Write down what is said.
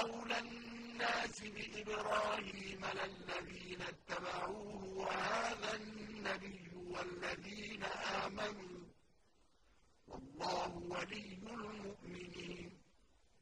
أَوْلَى النَّاسِ بِإِبْرَاهِيمَ لَلَّذِينَ اتَّبَعُوهُ وَهَٰذَا النَّبِيُّ وَالَّذِينَ آمَنُوا ۗ. وَاللَّهُ وَلِيُّ الْمُؤْمِنِينَ.